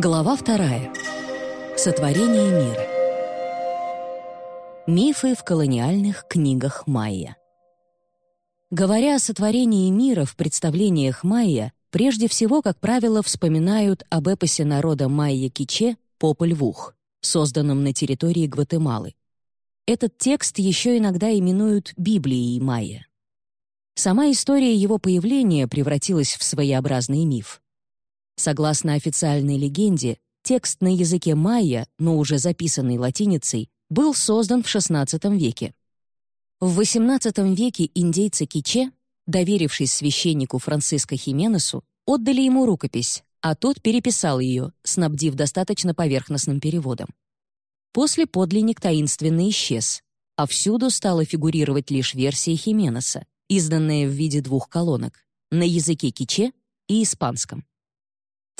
Глава вторая. Сотворение мира. Мифы в колониальных книгах майя. Говоря о сотворении мира в представлениях майя, прежде всего, как правило, вспоминают об эпосе народа майя-киче «Пополь-Вух», созданном на территории Гватемалы. Этот текст еще иногда именуют Библией майя. Сама история его появления превратилась в своеобразный миф. Согласно официальной легенде, текст на языке майя, но уже записанный латиницей, был создан в XVI веке. В XVIII веке индейцы Киче, доверившись священнику Франциско Хименесу, отдали ему рукопись, а тот переписал ее, снабдив достаточно поверхностным переводом. После подлинник таинственно исчез, а всюду стала фигурировать лишь версия Хименеса, изданная в виде двух колонок на языке киче и испанском.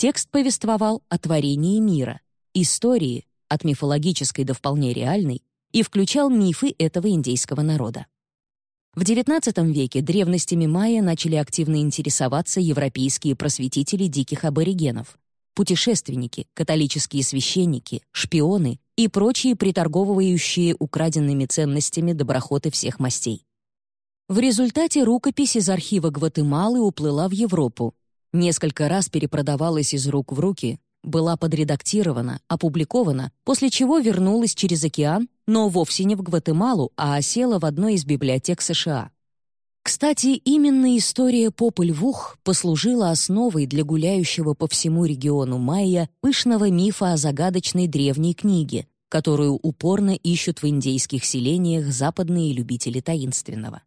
Текст повествовал о творении мира, истории, от мифологической до вполне реальной, и включал мифы этого индейского народа. В XIX веке древностями майя начали активно интересоваться европейские просветители диких аборигенов, путешественники, католические священники, шпионы и прочие приторговывающие украденными ценностями доброхоты всех мастей. В результате рукопись из архива Гватемалы уплыла в Европу, несколько раз перепродавалась из рук в руки, была подредактирована, опубликована, после чего вернулась через океан, но вовсе не в Гватемалу, а осела в одной из библиотек США. Кстати, именно история Попы-Львух послужила основой для гуляющего по всему региону майя пышного мифа о загадочной древней книге, которую упорно ищут в индейских селениях западные любители таинственного.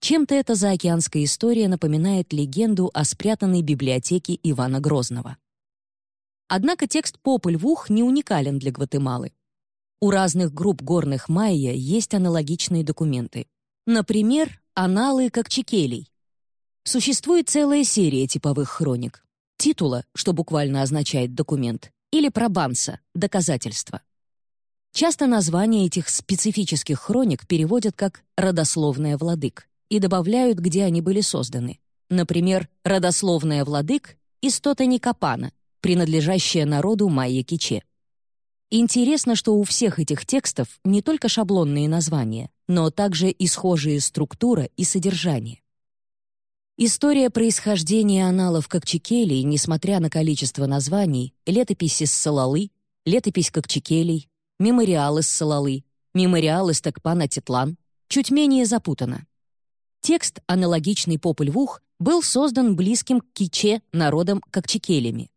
Чем-то эта заокеанская история напоминает легенду о спрятанной библиотеке Ивана Грозного. Однако текст «Попы-Львух» не уникален для Гватемалы. У разных групп горных майя есть аналогичные документы. Например, аналы Кокчекелей. Существует целая серия типовых хроник. Титула, что буквально означает «документ», или пробанса — «доказательство». Часто названия этих специфических хроник переводят как «родословная владык» и добавляют, где они были созданы. Например, родословная владык из Тотаникапана, принадлежащая народу майя-киче. Интересно, что у всех этих текстов не только шаблонные названия, но также и схожие структура и содержание. История происхождения аналов кокчекелей, несмотря на количество названий, летописи с Салалы, летопись кокчекелей, мемориалы с Салалы, мемориалы с Такпана-Тетлан, чуть менее запутана. Текст, аналогичный Попы-Львух, был создан близким к киче народом кокчекелями.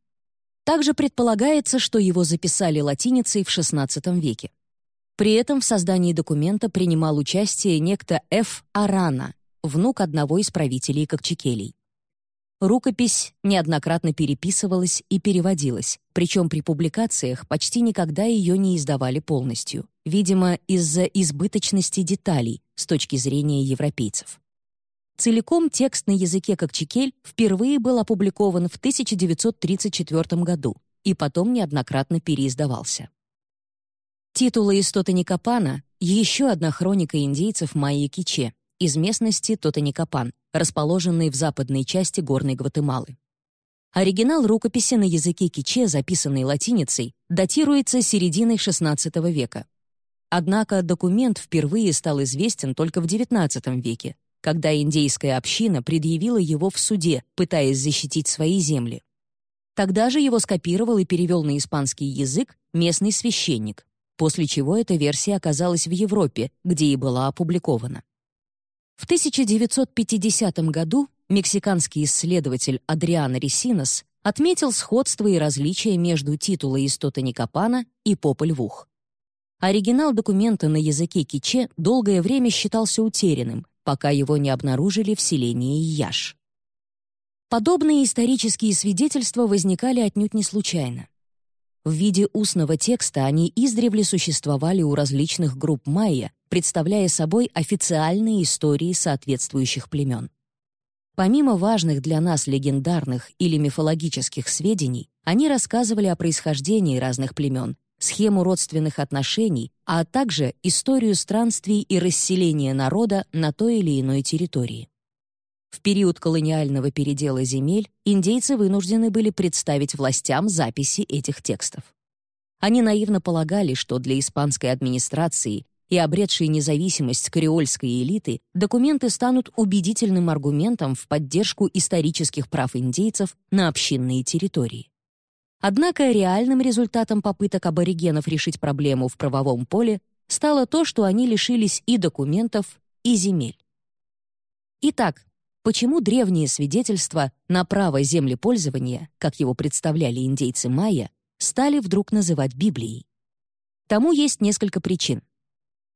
Также предполагается, что его записали латиницей в XVI веке. При этом в создании документа принимал участие некто Ф. Арана, внук одного из правителей Кокчекелей. Рукопись неоднократно переписывалась и переводилась, причем при публикациях почти никогда ее не издавали полностью, видимо, из-за избыточности деталей с точки зрения европейцев. Целиком текст на языке кокчекель впервые был опубликован в 1934 году и потом неоднократно переиздавался. Титулы из Тотаникапана — еще одна хроника индейцев Майя-Киче из местности Тотаникапан, расположенной в западной части горной Гватемалы. Оригинал рукописи на языке киче, записанный латиницей, датируется серединой XVI века. Однако документ впервые стал известен только в XIX веке, когда индейская община предъявила его в суде, пытаясь защитить свои земли. Тогда же его скопировал и перевел на испанский язык местный священник, после чего эта версия оказалась в Европе, где и была опубликована. В 1950 году мексиканский исследователь Адриано Ресинос отметил сходство и различия между титулой из Тотаникапана и Попы-Львух. Оригинал документа на языке киче долгое время считался утерянным, пока его не обнаружили в селении Яш. Подобные исторические свидетельства возникали отнюдь не случайно. В виде устного текста они издревле существовали у различных групп майя, представляя собой официальные истории соответствующих племен. Помимо важных для нас легендарных или мифологических сведений, они рассказывали о происхождении разных племен, схему родственных отношений, а также историю странствий и расселения народа на той или иной территории. В период колониального передела земель индейцы вынуждены были представить властям записи этих текстов. Они наивно полагали, что для испанской администрации и обретшей независимость креольской элиты документы станут убедительным аргументом в поддержку исторических прав индейцев на общинные территории. Однако реальным результатом попыток аборигенов решить проблему в правовом поле стало то, что они лишились и документов, и земель. Итак, почему древние свидетельства на право землепользования, как его представляли индейцы майя, стали вдруг называть Библией? Тому есть несколько причин.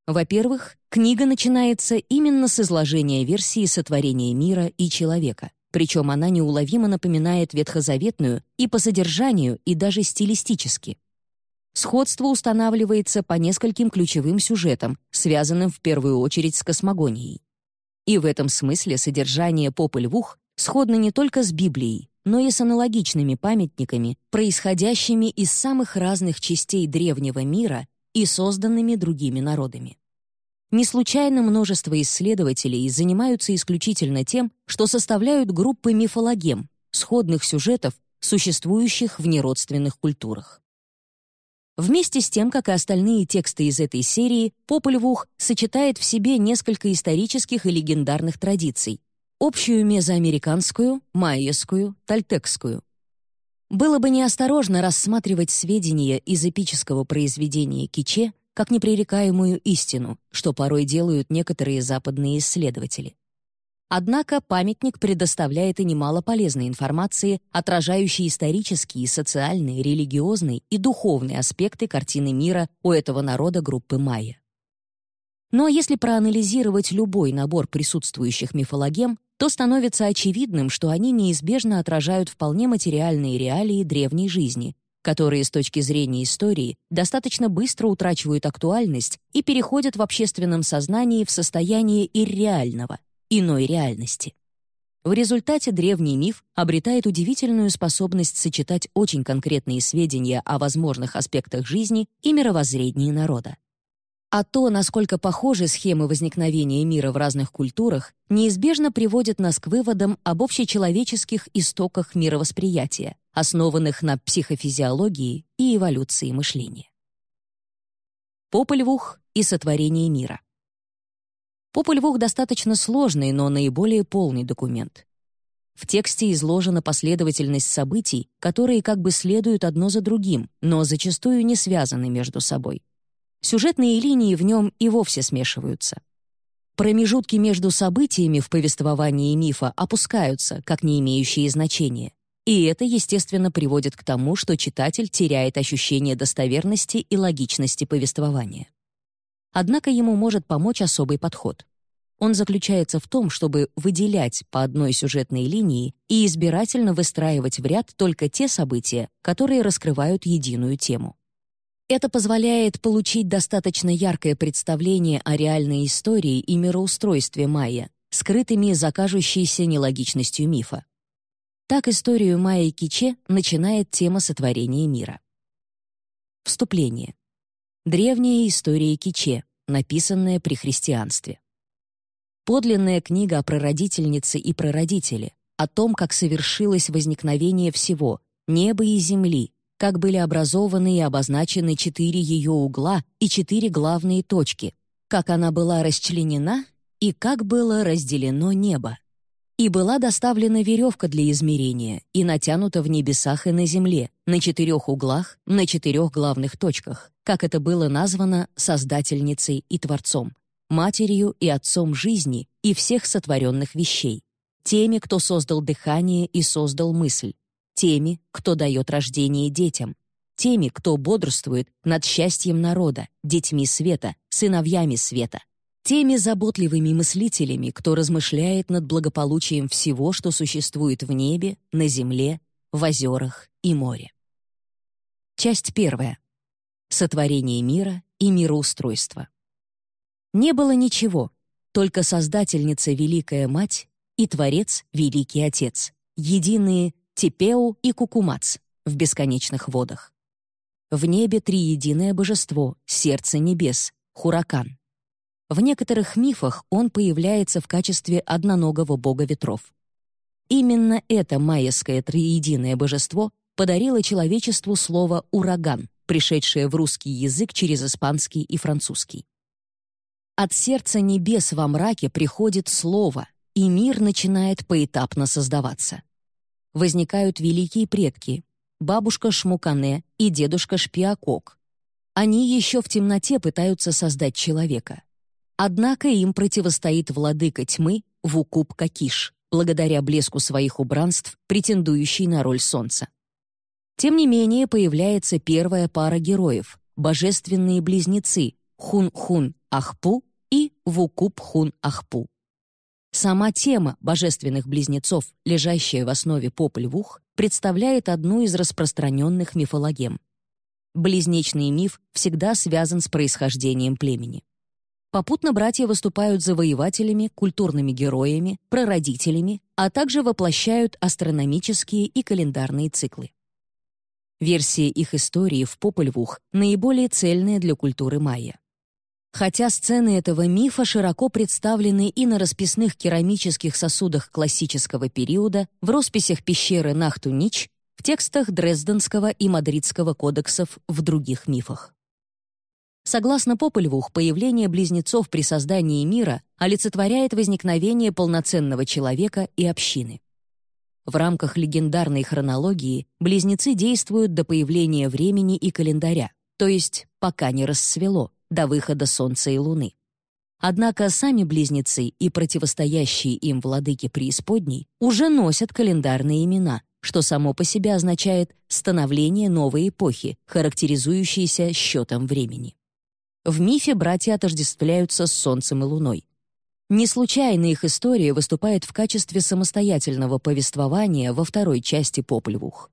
Во-первых, книга начинается именно с изложения версии сотворения мира и человека, причем она неуловимо напоминает ветхозаветную и по содержанию, и даже стилистически. Сходство устанавливается по нескольким ключевым сюжетам, связанным в первую очередь с космогонией. И в этом смысле содержание Попы Львух сходно не только с Библией, но и с аналогичными памятниками, происходящими из самых разных частей древнего мира и созданными другими народами. Не случайно множество исследователей занимаются исключительно тем, что составляют группы мифологем, сходных сюжетов, существующих в неродственных культурах. Вместе с тем, как и остальные тексты из этой серии, Попольвух сочетает в себе несколько исторических и легендарных традиций — общую мезоамериканскую, майяскую, тальтекскую. Было бы неосторожно рассматривать сведения из эпического произведения Киче как непререкаемую истину, что порой делают некоторые западные исследователи. Однако памятник предоставляет и немало полезной информации, отражающей исторические, социальные, религиозные и духовные аспекты картины мира у этого народа группы майя. Но если проанализировать любой набор присутствующих мифологем, то становится очевидным, что они неизбежно отражают вполне материальные реалии древней жизни, которые с точки зрения истории достаточно быстро утрачивают актуальность и переходят в общественном сознании в состояние ирреального, иной реальности. В результате древний миф обретает удивительную способность сочетать очень конкретные сведения о возможных аспектах жизни и мировоззрении народа. А то, насколько похожи схемы возникновения мира в разных культурах, неизбежно приводит нас к выводам об общечеловеческих истоках мировосприятия, основанных на психофизиологии и эволюции мышления. Попольвух и сотворение мира. Попольвух достаточно сложный, но наиболее полный документ. В тексте изложена последовательность событий, которые как бы следуют одно за другим, но зачастую не связаны между собой. Сюжетные линии в нем и вовсе смешиваются. Промежутки между событиями в повествовании мифа опускаются, как не имеющие значения. И это, естественно, приводит к тому, что читатель теряет ощущение достоверности и логичности повествования. Однако ему может помочь особый подход. Он заключается в том, чтобы выделять по одной сюжетной линии и избирательно выстраивать в ряд только те события, которые раскрывают единую тему. Это позволяет получить достаточно яркое представление о реальной истории и мироустройстве майя, скрытыми за кажущейся нелогичностью мифа. Так историю майя Киче начинает тема сотворения мира. Вступление. Древняя история Киче, написанная при христианстве. Подлинная книга о прародительнице и прародителе, о том, как совершилось возникновение всего, неба и земли, как были образованы и обозначены четыре ее угла и четыре главные точки, как она была расчленена и как было разделено небо. И была доставлена веревка для измерения и натянута в небесах и на земле, на четырех углах, на четырех главных точках, как это было названо Создательницей и Творцом, Матерью и Отцом жизни и всех сотворенных вещей, теми, кто создал дыхание и создал мысль, теми, кто дает рождение детям, теми, кто бодрствует над счастьем народа, детьми света, сыновьями света, теми заботливыми мыслителями, кто размышляет над благополучием всего, что существует в небе, на земле, в озерах и море. Часть первая. Сотворение мира и мироустройство. Не было ничего, только Создательница Великая Мать и Творец Великий Отец, единые Типеу и Кукумац в бесконечных водах. В небе триединое божество, сердце небес, Хуракан. В некоторых мифах он появляется в качестве одноногого бога ветров. Именно это майяское триединое божество подарило человечеству слово «ураган», пришедшее в русский язык через испанский и французский. От сердца небес во мраке приходит слово, и мир начинает поэтапно создаваться. Возникают великие предки — бабушка Шмукане и дедушка Шпиакок. Они еще в темноте пытаются создать человека. Однако им противостоит владыка тьмы Вукуб Какиш, благодаря блеску своих убранств, претендующий на роль солнца. Тем не менее, появляется первая пара героев — божественные близнецы Хун-Хун-Ахпу и Вукуб-Хун-Ахпу. Сама тема божественных близнецов, лежащая в основе поп-львух, представляет одну из распространенных мифологем. Близнечный миф всегда связан с происхождением племени. Попутно братья выступают завоевателями, культурными героями, прародителями, а также воплощают астрономические и календарные циклы. Версия их истории в Попольвух наиболее цельная для культуры майя. Хотя сцены этого мифа широко представлены и на расписных керамических сосудах классического периода, в росписях пещеры Нахтунич, в текстах Дрезденского и Мадридского кодексов в других мифах. Согласно Попольвух, появление близнецов при создании мира олицетворяет возникновение полноценного человека и общины. В рамках легендарной хронологии близнецы действуют до появления времени и календаря, то есть пока не рассвело, до выхода Солнца и Луны. Однако сами близнецы и противостоящие им владыки преисподней уже носят календарные имена, что само по себе означает становление новой эпохи, характеризующейся счетом времени. В мифе братья отождествляются с Солнцем и Луной. Не случайно их история выступает в качестве самостоятельного повествования во второй части Попольвух.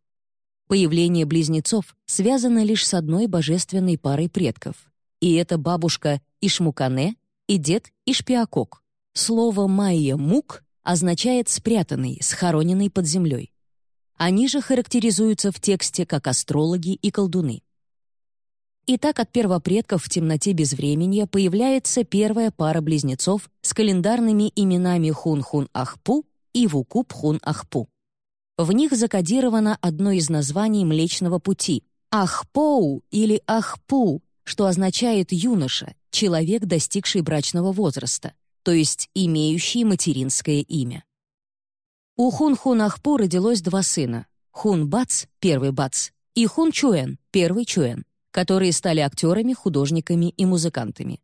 Появление близнецов связано лишь с одной божественной парой предков и это бабушка Ишмукане и дед Ишпиакок. Слово «майя мук» означает «спрятанный», «схороненный под землей». Они же характеризуются в тексте как астрологи и колдуны. Итак, от первопредков в темноте безвременья появляется первая пара близнецов с календарными именами Хун-Хун-Ахпу и Вукуб-Хун-Ахпу. В них закодировано одно из названий Млечного Пути — Ахпоу или Ахпу, что означает «юноша», человек, достигший брачного возраста, то есть имеющий материнское имя. У Хун-Хун-Ахпу родилось два сына — Хун-Бац, первый Бац, и Хун-Чуэн, первый Чуэн, которые стали актерами, художниками и музыкантами.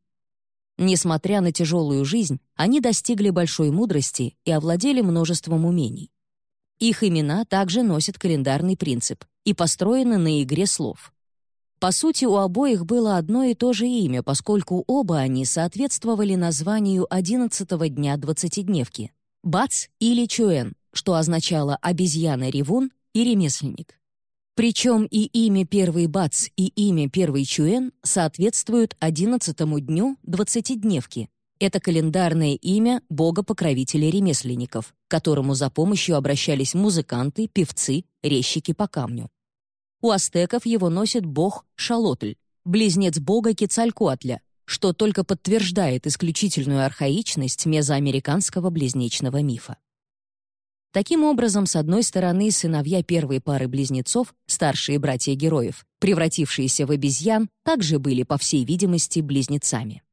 Несмотря на тяжелую жизнь, они достигли большой мудрости и овладели множеством умений. Их имена также носят календарный принцип и построены на игре слов. По сути, у обоих было одно и то же имя, поскольку оба они соответствовали названию одиннадцатого дня двадцатидневки — Бац или Чуэн, что означало «обезьяна-ревун» и «ремесленник». Причем и имя первый Бац, и имя первый Чуэн соответствуют одиннадцатому дню двадцатидневки. Это календарное имя бога-покровителя ремесленников, к которому за помощью обращались музыканты, певцы, резчики по камню. У астеков его носит бог Шалотль, близнец бога Кецалькуатля, что только подтверждает исключительную архаичность мезоамериканского близнечного мифа. Таким образом, с одной стороны, сыновья первой пары близнецов, старшие братья героев, превратившиеся в обезьян, также были, по всей видимости, близнецами.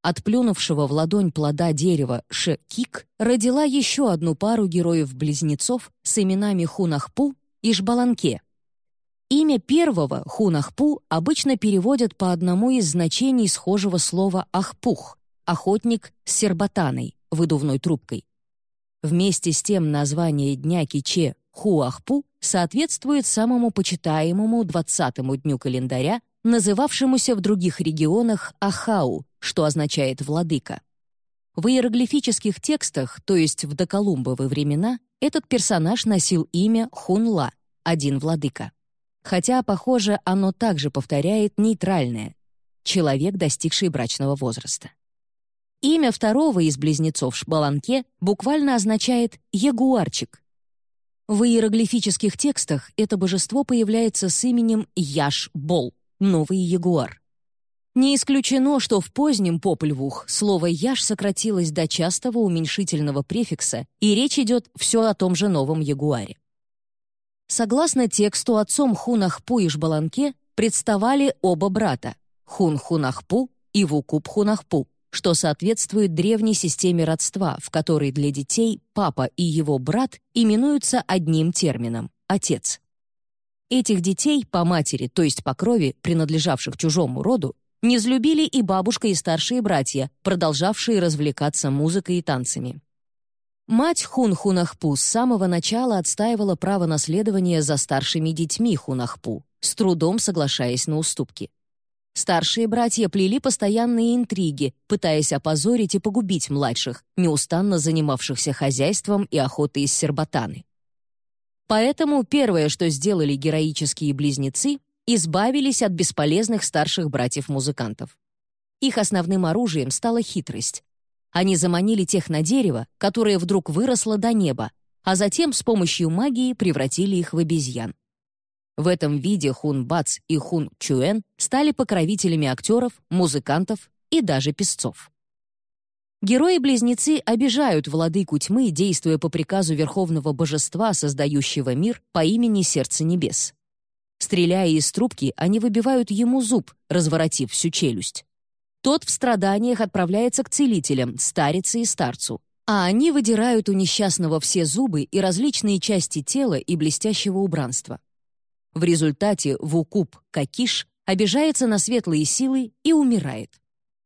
От плюнувшего в ладонь плода дерева Ше-Кик родила еще одну пару героев-близнецов с именами Хунахпу и Жбаланке, Имя первого, Хунахпу, обычно переводят по одному из значений схожего слова «ахпух» — охотник с сербатаной, выдувной трубкой. Вместе с тем название дня Киче Хуахпу соответствует самому почитаемому 20-му дню календаря, называвшемуся в других регионах Ахау, что означает «владыка». В иероглифических текстах, то есть в доколумбовы времена, этот персонаж носил имя Хунла, один владыка хотя, похоже, оно также повторяет нейтральное — человек, достигший брачного возраста. Имя второго из близнецов Шбаланке буквально означает «ягуарчик». В иероглифических текстах это божество появляется с именем Яш-Бол, новый ягуар. Не исключено, что в позднем попльвух слово «яж» сократилось до частого уменьшительного префикса, и речь идет все о том же новом ягуаре. Согласно тексту, отцом Хунахпу и Жбаланке представали оба брата — Хун Хунахпу и Вукуп Хунахпу, что соответствует древней системе родства, в которой для детей папа и его брат именуются одним термином — отец. Этих детей по матери, то есть по крови, принадлежавших чужому роду, не взлюбили и бабушка, и старшие братья, продолжавшие развлекаться музыкой и танцами. Мать Хун Хунахпу с самого начала отстаивала право наследования за старшими детьми Хунахпу, с трудом соглашаясь на уступки. Старшие братья плели постоянные интриги, пытаясь опозорить и погубить младших, неустанно занимавшихся хозяйством и охотой из сербатаны. Поэтому первое, что сделали героические близнецы, избавились от бесполезных старших братьев-музыкантов. Их основным оружием стала хитрость, они заманили тех на дерево, которое вдруг выросло до неба, а затем с помощью магии превратили их в обезьян. В этом виде Хун Бац и Хун Чуэн стали покровителями актеров, музыкантов и даже песцов. Герои-близнецы обижают владыку тьмы, действуя по приказу верховного божества, создающего мир по имени Сердце Небес. Стреляя из трубки, они выбивают ему зуб, разворотив всю челюсть. Тот в страданиях отправляется к целителям, старице и старцу, а они выдирают у несчастного все зубы и различные части тела и блестящего убранства. В результате Вукуб Какиш обижается на светлые силы и умирает.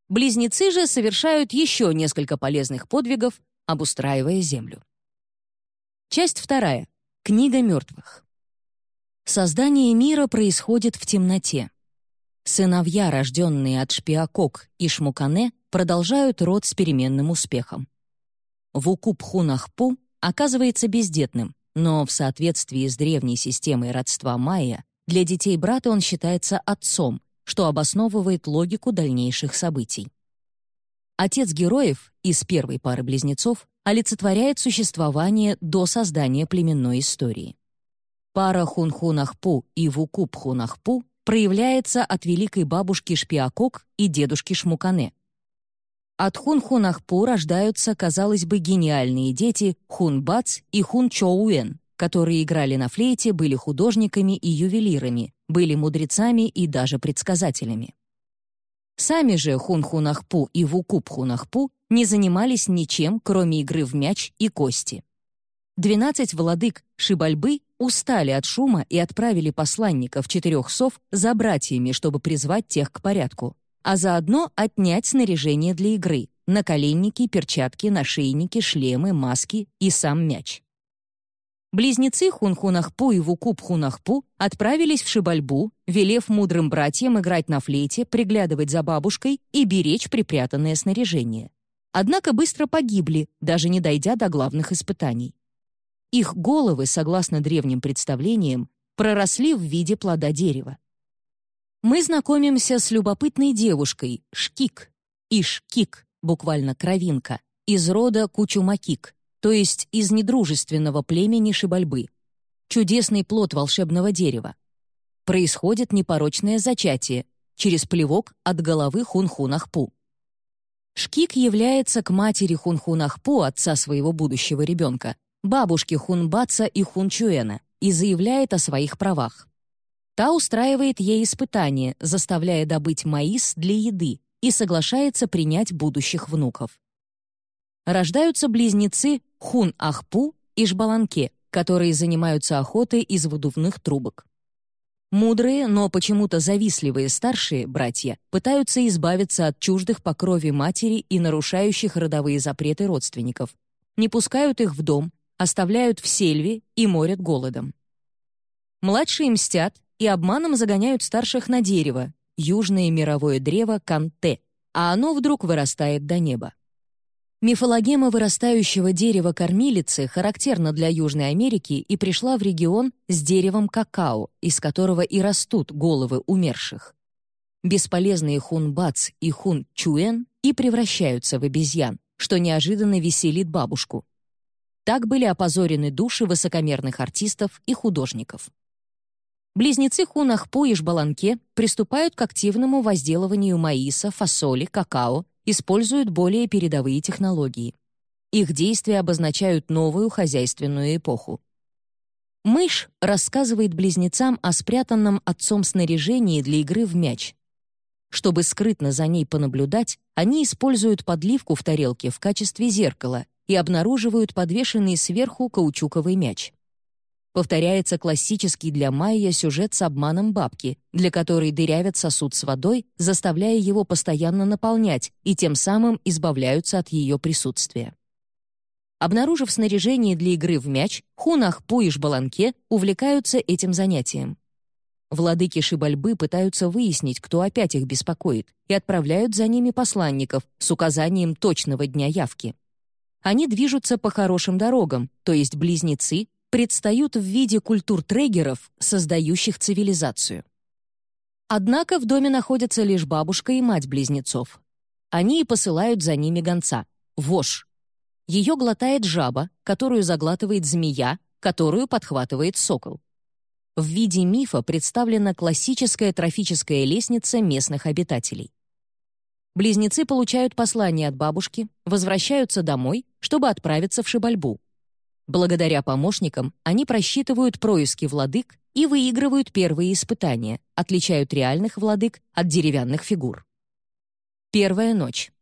Близнецы же совершают еще несколько полезных подвигов, обустраивая землю. Часть вторая. Книга мертвых. Создание мира происходит в темноте. Сыновья, рожденные от Шпиакок и Шмукане, продолжают род с переменным успехом. Вукупхунахпу оказывается бездетным, но в соответствии с древней системой родства майя для детей брата он считается отцом, что обосновывает логику дальнейших событий. Отец героев из первой пары близнецов олицетворяет существование до создания племенной истории. Пара Хунхунахпу и Вукупхунахпу проявляется от великой бабушки Шпиакок и дедушки Шмукане. От Хун-Хунахпу рождаются, казалось бы, гениальные дети Хун Бац и Хун Чоуэн, которые играли на флейте, были художниками и ювелирами, были мудрецами и даже предсказателями. Сами же Хун-Хунахпу и Вукуп-Хунахпу не занимались ничем, кроме игры в мяч и кости. Двенадцать владык Шибальбы устали от шума и отправили посланников четырех сов за братьями, чтобы призвать тех к порядку, а заодно отнять снаряжение для игры — наколенники, перчатки, нашейники, шлемы, маски и сам мяч. Близнецы Хунхунахпу и Вукуп-Хунахпу отправились в Шибальбу, велев мудрым братьям играть на флейте, приглядывать за бабушкой и беречь припрятанное снаряжение. Однако быстро погибли, даже не дойдя до главных испытаний. Их головы, согласно древним представлениям, проросли в виде плода дерева. Мы знакомимся с любопытной девушкой, Шкик, Ишкик, буквально кровинка, из рода Кучумакик, то есть из недружественного племени Шибальбы. Чудесный плод волшебного дерева. Происходит непорочное зачатие через плевок от головы Хунхунахпу. Шкик является к матери Хунхунахпу, отца своего будущего ребенка, бабушки Хунбаца и Хунчуэна, и заявляет о своих правах. Та устраивает ей испытание, заставляя добыть маис для еды и соглашается принять будущих внуков. Рождаются близнецы Хун-Ахпу и Жбаланке, которые занимаются охотой из выдувных трубок. Мудрые, но почему-то завистливые старшие братья пытаются избавиться от чуждых по крови матери и нарушающих родовые запреты родственников, не пускают их в дом, оставляют в сельве и морят голодом. Младшие мстят и обманом загоняют старших на дерево, южное мировое древо Канте, а оно вдруг вырастает до неба. Мифологема вырастающего дерева кормилицы характерна для Южной Америки и пришла в регион с деревом какао, из которого и растут головы умерших. Бесполезные хун-бац и хун-чуэн и превращаются в обезьян, что неожиданно веселит бабушку. Так были опозорены души высокомерных артистов и художников. близнецы Хунахпу и Жбаланке приступают к активному возделыванию маиса, фасоли, какао, используют более передовые технологии. Их действия обозначают новую хозяйственную эпоху. Мышь рассказывает близнецам о спрятанном отцом снаряжении для игры в мяч. Чтобы скрытно за ней понаблюдать, они используют подливку в тарелке в качестве зеркала и обнаруживают подвешенный сверху каучуковый мяч. Повторяется классический для Майя сюжет с обманом бабки, для которой дырявят сосуд с водой, заставляя его постоянно наполнять, и тем самым избавляются от ее присутствия. Обнаружив снаряжение для игры в мяч, Хунах, Пу и Жбаланке увлекаются этим занятием. Владыки Шибальбы пытаются выяснить, кто опять их беспокоит, и отправляют за ними посланников с указанием точного дня явки. Они движутся по хорошим дорогам, то есть близнецы предстают в виде культур-трегеров, создающих цивилизацию. Однако в доме находятся лишь бабушка и мать близнецов. Они и посылают за ними гонца — вож, ее глотает жаба, которую заглатывает змея, которую подхватывает сокол. В виде мифа представлена классическая трофическая лестница местных обитателей. Близнецы получают послание от бабушки, возвращаются домой, чтобы отправиться в Шибальбу. Благодаря помощникам они просчитывают происки владык и выигрывают первые испытания, отличают реальных владык от деревянных фигур. Первая ночь.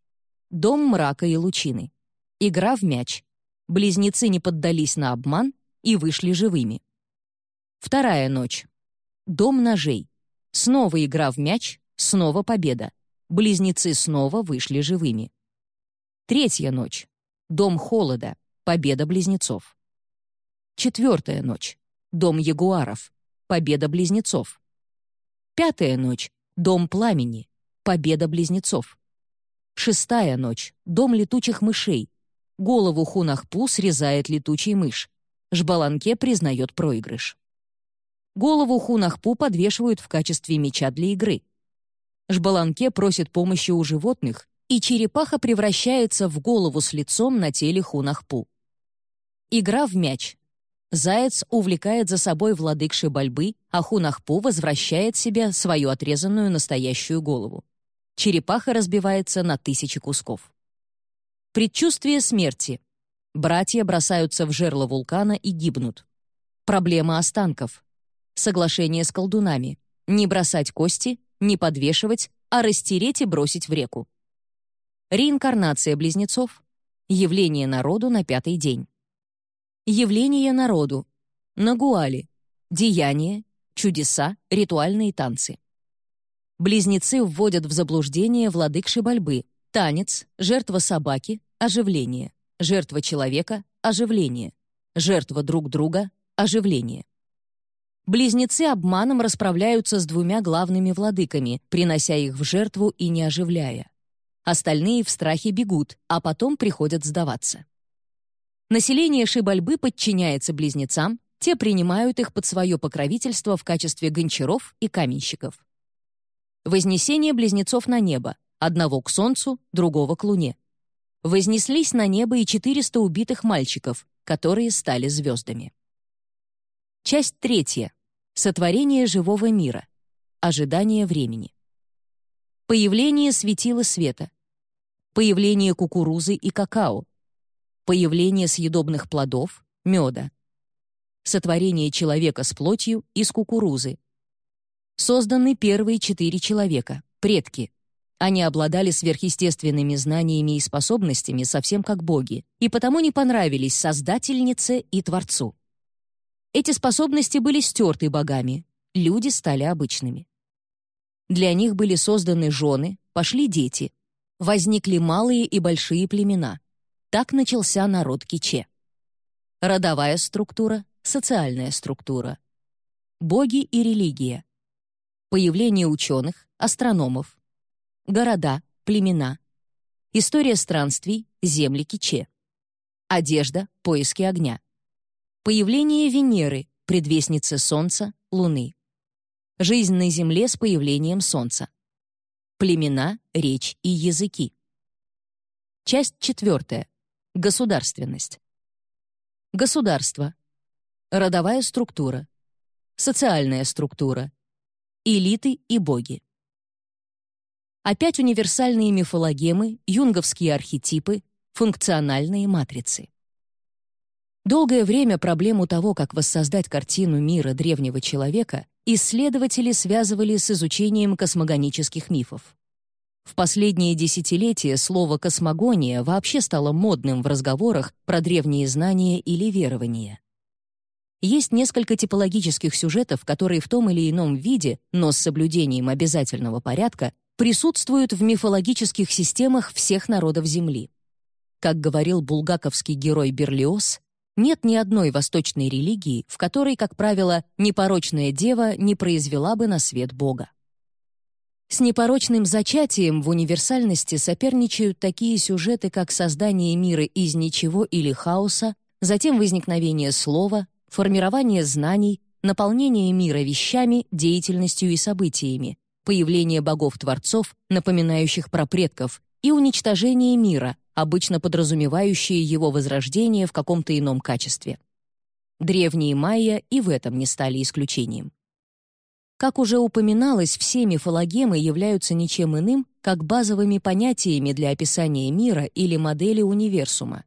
Дом мрака и лучины. Игра в мяч. Близнецы не поддались на обман и вышли живыми. Вторая ночь. Дом ножей. Снова игра в мяч, снова победа. Близнецы снова вышли живыми. Третья ночь. Дом холода. Победа близнецов. Четвертая ночь. Дом ягуаров. Победа близнецов. Пятая ночь. Дом пламени. Победа близнецов. Шестая ночь. Дом летучих мышей. Голову Хунахпу срезает летучий мышь. Жбаланке признает проигрыш. Голову Хунахпу подвешивают в качестве меча для игры. Жбаланке просит помощи у животных, и черепаха превращается в голову с лицом на теле Хунахпу. Игра в мяч. Заяц увлекает за собой владыкши Бальбы, а Хунахпу возвращает себе свою отрезанную настоящую голову. Черепаха разбивается на тысячи кусков. Предчувствие смерти. Братья бросаются в жерло вулкана и гибнут. Проблема останков. Соглашение с колдунами. Не бросать кости, не подвешивать, а растереть и бросить в реку. Реинкарнация близнецов. Явление народу на пятый день. Явление народу. Нагуали. Деяния, чудеса, ритуальные танцы. Близнецы вводят в заблуждение владыкши Бальбы. Танец, жертва собаки, оживление. Жертва человека — оживление. Жертва друг друга — оживление. Близнецы обманом расправляются с двумя главными владыками, принося их в жертву и не оживляя. Остальные в страхе бегут, а потом приходят сдаваться. Население Шибальбы подчиняется близнецам, те принимают их под свое покровительство в качестве гончаров и каменщиков. Вознесение близнецов на небо, одного к солнцу, другого к луне вознеслись на небо и 400 убитых мальчиков, которые стали звездами. Часть третья. Сотворение живого мира. Ожидание времени. Появление светила света. Появление кукурузы и какао. Появление съедобных плодов, меда. Сотворение человека с плотью из кукурузы. Созданы первые четыре человека, предки, они обладали сверхъестественными знаниями и способностями, совсем как боги, и потому не понравились Создательнице и Творцу. Эти способности были стерты богами, люди стали обычными. Для них были созданы жены, пошли дети, возникли малые и большие племена. Так начался народ Киче. Родовая структура, социальная структура. Боги и религия. Появление ученых, астрономов, города, племена. История странствий, земли Киче. Одежда, поиски огня. Появление Венеры, предвестницы Солнца, Луны. Жизнь на Земле с появлением Солнца. Племена, речь и языки. Часть четвертая. Государственность. Государство. Родовая структура. социальная структура, элиты и боги. Опять универсальные мифологемы, юнговские архетипы, функциональные матрицы. Долгое время проблему того, как воссоздать картину мира древнего человека, исследователи связывали с изучением космогонических мифов. В последние десятилетия слово «космогония» вообще стало модным в разговорах про древние знания или верования. Есть несколько типологических сюжетов, которые в том или ином виде, но с соблюдением обязательного порядка, присутствуют в мифологических системах всех народов Земли. Как говорил булгаковский герой Берлиоз, нет ни одной восточной религии, в которой, как правило, непорочная дева не произвела бы на свет Бога. С непорочным зачатием в универсальности соперничают такие сюжеты, как создание мира из ничего или хаоса, затем возникновение слова, формирование знаний, наполнение мира вещами, деятельностью и событиями, появление богов-творцов, напоминающих про предков, и уничтожение мира, обычно подразумевающее его возрождение в каком-то ином качестве. Древние майя и в этом не стали исключением. Как уже упоминалось, все мифологемы являются ничем иным, как базовыми понятиями для описания мира или модели универсума.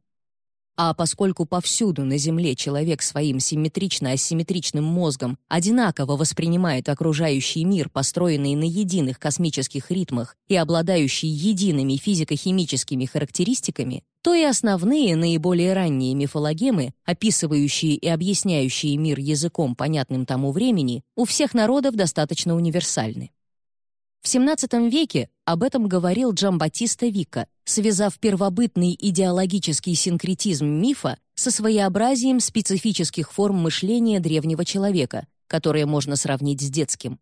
А поскольку повсюду на Земле человек своим симметрично-асимметричным мозгом одинаково воспринимает окружающий мир, построенный на единых космических ритмах и обладающий едиными физико-химическими характеристиками, то и основные наиболее ранние мифологемы, описывающие и объясняющие мир языком, понятным тому времени, у всех народов достаточно универсальны. В XVII веке об этом говорил Джамбатиста Вика, связав первобытный идеологический синкретизм мифа со своеобразием специфических форм мышления древнего человека, которые можно сравнить с детским.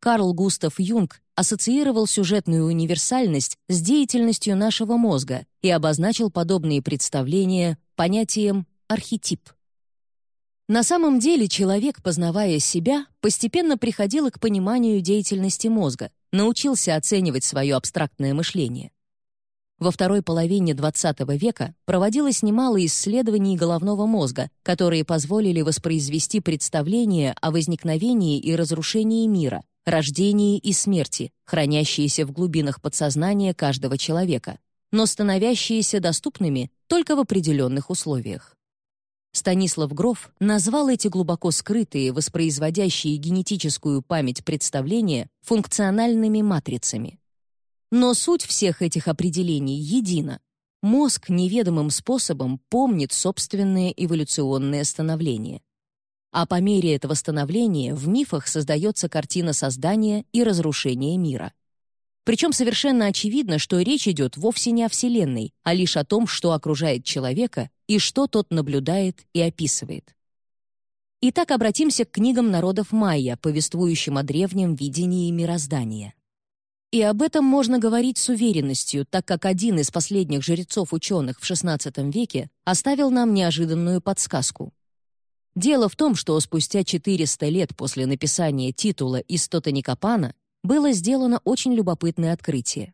Карл Густав Юнг ассоциировал сюжетную универсальность с деятельностью нашего мозга и обозначил подобные представления понятием «архетип». На самом деле человек, познавая себя, постепенно приходил к пониманию деятельности мозга, научился оценивать свое абстрактное мышление. Во второй половине XX века проводилось немало исследований головного мозга, которые позволили воспроизвести представление о возникновении и разрушении мира, рождении и смерти, хранящиеся в глубинах подсознания каждого человека, но становящиеся доступными только в определенных условиях. Станислав Гроф назвал эти глубоко скрытые, воспроизводящие генетическую память представления функциональными матрицами. Но суть всех этих определений едина. Мозг неведомым способом помнит собственное эволюционное становление. А по мере этого становления в мифах создается картина создания и разрушения мира. Причем совершенно очевидно, что речь идет вовсе не о Вселенной, а лишь о том, что окружает человека и что тот наблюдает и описывает. Итак, обратимся к книгам народов майя, повествующим о древнем видении мироздания. И об этом можно говорить с уверенностью, так как один из последних жрецов-ученых в XVI веке оставил нам неожиданную подсказку. Дело в том, что спустя 400 лет после написания титула из Тотаникапана было сделано очень любопытное открытие.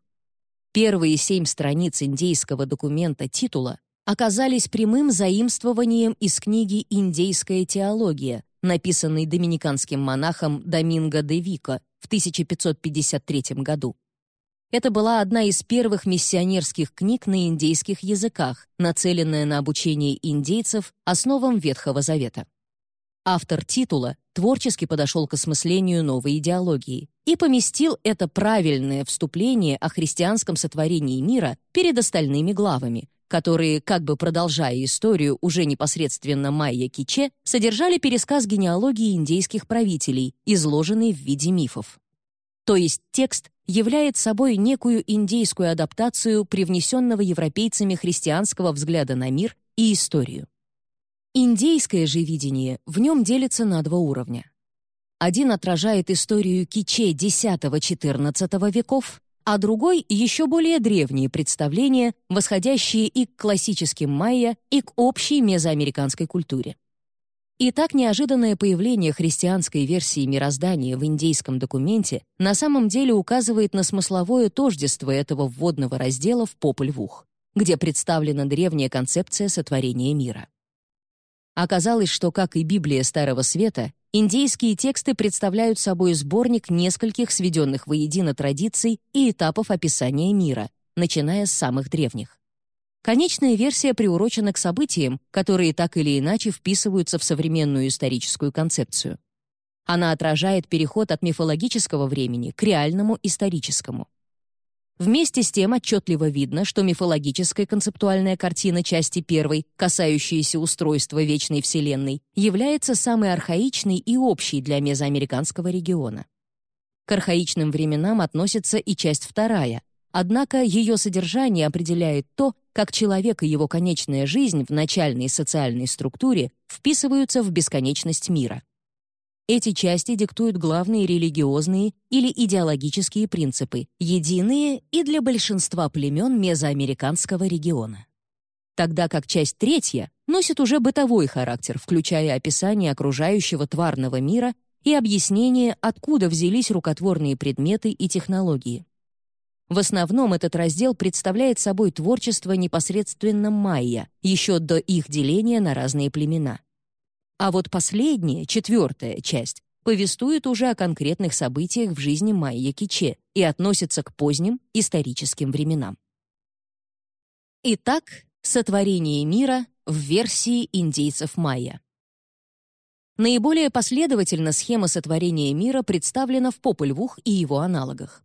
Первые семь страниц индейского документа титула оказались прямым заимствованием из книги «Индейская теология», написанной доминиканским монахом Доминго де Вико в 1553 году. Это была одна из первых миссионерских книг на индейских языках, нацеленная на обучение индейцев основам Ветхого Завета. Автор титула творчески подошел к осмыслению новой идеологии и поместил это правильное вступление о христианском сотворении мира перед остальными главами, которые, как бы продолжая историю уже непосредственно Майя Киче, содержали пересказ генеалогии индейских правителей, изложенный в виде мифов. То есть текст являет собой некую индейскую адаптацию привнесенного европейцами христианского взгляда на мир и историю. Индейское же видение в нем делится на два уровня. Один отражает историю киче X-XIV веков, а другой — еще более древние представления, восходящие и к классическим майя, и к общей мезоамериканской культуре. И так неожиданное появление христианской версии мироздания в индейском документе на самом деле указывает на смысловое тождество этого вводного раздела в «Популь-Вух», где представлена древняя концепция сотворения мира. Оказалось, что, как и Библия Старого Света, индейские тексты представляют собой сборник нескольких сведенных воедино традиций и этапов описания мира, начиная с самых древних. Конечная версия приурочена к событиям, которые так или иначе вписываются в современную историческую концепцию. Она отражает переход от мифологического времени к реальному историческому. Вместе с тем отчетливо видно, что мифологическая концептуальная картина части первой, касающаяся устройства Вечной Вселенной, является самой архаичной и общей для мезоамериканского региона. К архаичным временам относится и часть вторая, однако ее содержание определяет то, как человек и его конечная жизнь в начальной социальной структуре вписываются в бесконечность мира. Эти части диктуют главные религиозные или идеологические принципы, единые и для большинства племен мезоамериканского региона. Тогда как часть третья носит уже бытовой характер, включая описание окружающего тварного мира и объяснение, откуда взялись рукотворные предметы и технологии. В основном этот раздел представляет собой творчество непосредственно майя, еще до их деления на разные племена. А вот последняя, четвертая часть, повествует уже о конкретных событиях в жизни майя Киче и относится к поздним историческим временам. Итак, сотворение мира в версии индейцев майя. Наиболее последовательно схема сотворения мира представлена в Попольвух и его аналогах.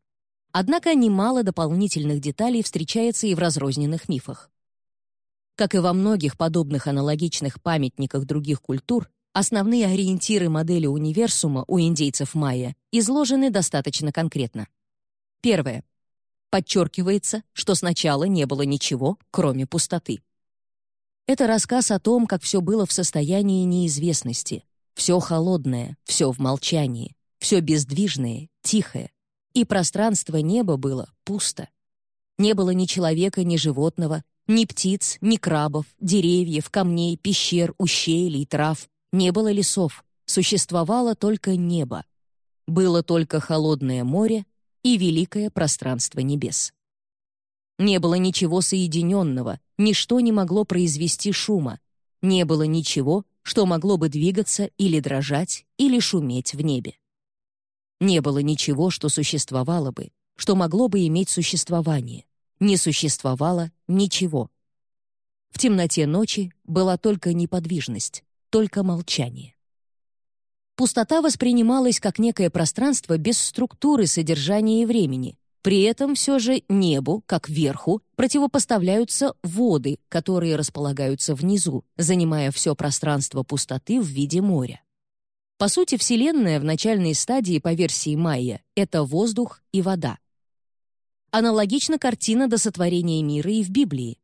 Однако немало дополнительных деталей встречается и в разрозненных мифах. Как и во многих подобных аналогичных памятниках других культур, основные ориентиры модели универсума у индейцев майя изложены достаточно конкретно. Первое. Подчеркивается, что сначала не было ничего, кроме пустоты. Это рассказ о том, как все было в состоянии неизвестности, все холодное, все в молчании, все бездвижное, тихое, и пространство неба было пусто. Не было ни человека, ни животного, ни птиц, ни крабов, деревьев, камней, пещер, ущелий, трав. Не было лесов. Существовало только небо. Было только холодное море и великое пространство небес. Не было ничего соединенного, ничто не могло произвести шума. Не было ничего, что могло бы двигаться или дрожать, или шуметь в небе. Не было ничего, что существовало бы, что могло бы иметь существование не существовало ничего. В темноте ночи была только неподвижность, только молчание. Пустота воспринималась как некое пространство без структуры содержания и времени. При этом все же небу, как верху, противопоставляются воды, которые располагаются внизу, занимая все пространство пустоты в виде моря. По сути, Вселенная в начальной стадии по версии Майя — это воздух и вода. Аналогична картина до сотворения мира и в Библии.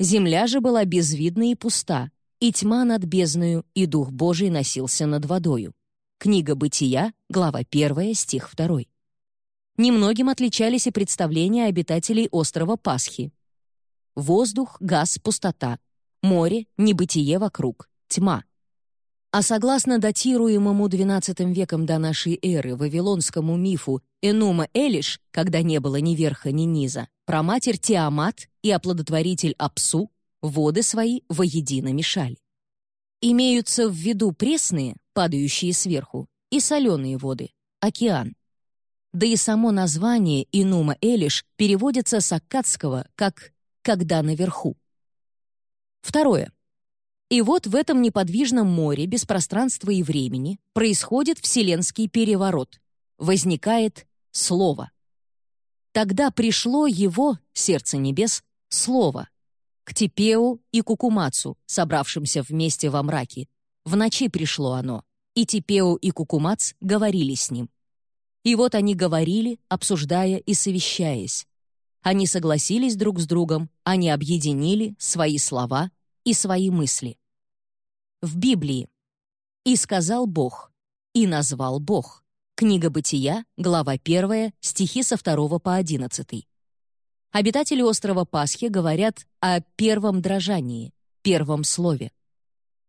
Земля же была безвидна и пуста, и тьма над бездною, и Дух Божий носился над водою. Книга Бытия, глава 1, стих 2. Немногим отличались и представления обитателей острова Пасхи. Воздух, газ, пустота. Море, небытие вокруг, тьма. А согласно датируемому XII веком до нашей эры вавилонскому мифу Энума Элиш, когда не было ни верха, ни низа, про матерь Тиамат и оплодотворитель Апсу воды свои воедино мешали. Имеются в виду пресные, падающие сверху, и соленые воды, океан. Да и само название Инума Элиш переводится с аккадского как «когда наверху». Второе. И вот в этом неподвижном море без пространства и времени происходит вселенский переворот. Возникает Слово. Тогда пришло его, сердце небес, Слово, к Типеу и Кукумацу, собравшимся вместе во мраке. В ночи пришло оно, и Типеу и Кукумац говорили с ним. И вот они говорили, обсуждая и совещаясь. Они согласились друг с другом, они объединили свои слова и свои мысли в Библии. «И сказал Бог, и назвал Бог». Книга Бытия, глава 1, стихи со 2 по 11. Обитатели острова Пасхи говорят о первом дрожании, первом слове.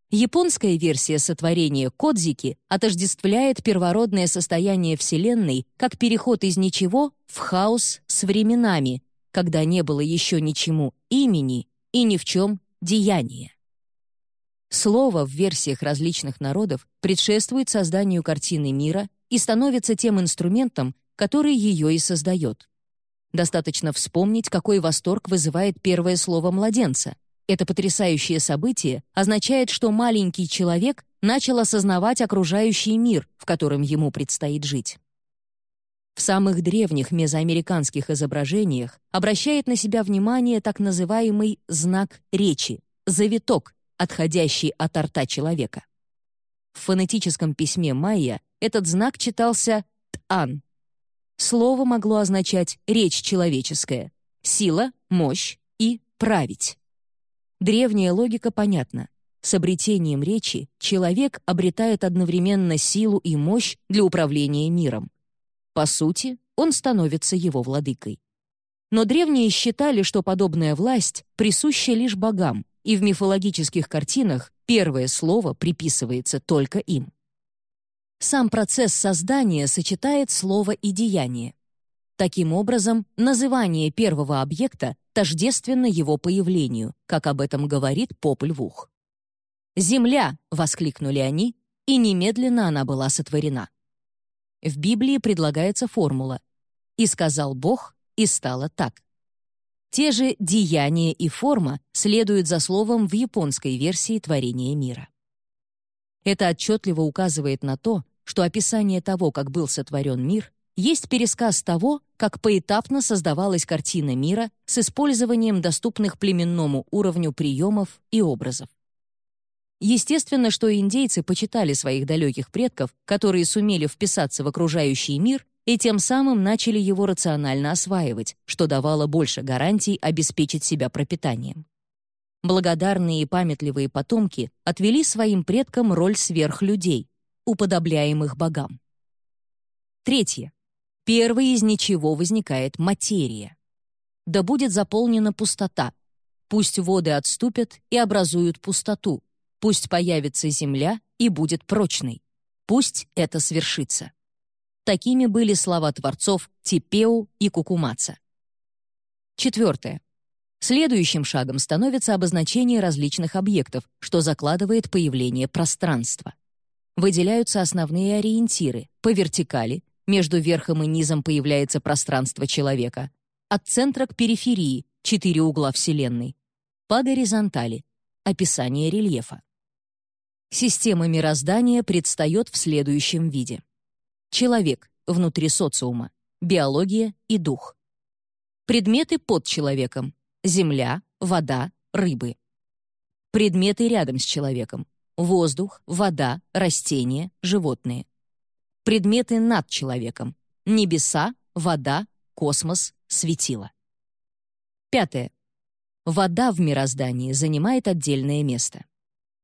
Японская версия сотворения Кодзики отождествляет первородное состояние Вселенной как переход из ничего в хаос с временами, когда не было еще ничему имени и ни в чем деяния. Слово в версиях различных народов предшествует созданию картины мира и становится тем инструментом, который ее и создает. Достаточно вспомнить, какой восторг вызывает первое слово младенца. Это потрясающее событие означает, что маленький человек начал осознавать окружающий мир, в котором ему предстоит жить. В самых древних мезоамериканских изображениях обращает на себя внимание так называемый знак речи — завиток, отходящий от рта человека. В фонетическом письме майя этот знак читался «тан». Слово могло означать «речь человеческая», «сила», «мощь» и «править». Древняя логика понятна. С обретением речи человек обретает одновременно силу и мощь для управления миром. По сути, он становится его владыкой. Но древние считали, что подобная власть присуща лишь богам, и в мифологических картинах первое слово приписывается только им. Сам процесс создания сочетает слово и деяние. Таким образом, называние первого объекта тождественно его появлению, как об этом говорит Попль-Вух. «Земля!» — воскликнули они, и немедленно она была сотворена. В Библии предлагается формула «И сказал Бог, и стало так». Те же деяния и форма следуют за словом в японской версии творения мира. Это отчетливо указывает на то, что описание того, как был сотворен мир, есть пересказ того, как поэтапно создавалась картина мира с использованием доступных племенному уровню приемов и образов. Естественно, что индейцы почитали своих далеких предков, которые сумели вписаться в окружающий мир и тем самым начали его рационально осваивать, что давало больше гарантий обеспечить себя пропитанием. Благодарные и памятливые потомки отвели своим предкам роль сверхлюдей, уподобляемых богам. Третье. Первой из ничего возникает материя. Да будет заполнена пустота. Пусть воды отступят и образуют пустоту. Пусть появится земля и будет прочной. Пусть это свершится. Такими были слова творцов Типеу и Кукумаца. Четвертое. Следующим шагом становится обозначение различных объектов, что закладывает появление пространства. Выделяются основные ориентиры. По вертикали, между верхом и низом появляется пространство человека. От центра к периферии, четыре угла Вселенной. По горизонтали, описание рельефа. Система мироздания предстает в следующем виде. Человек внутри социума, биология и дух. Предметы под человеком — земля, вода, рыбы. Предметы рядом с человеком — воздух, вода, растения, животные. Предметы над человеком — небеса, вода, космос, светило. Пятое. Вода в мироздании занимает отдельное место.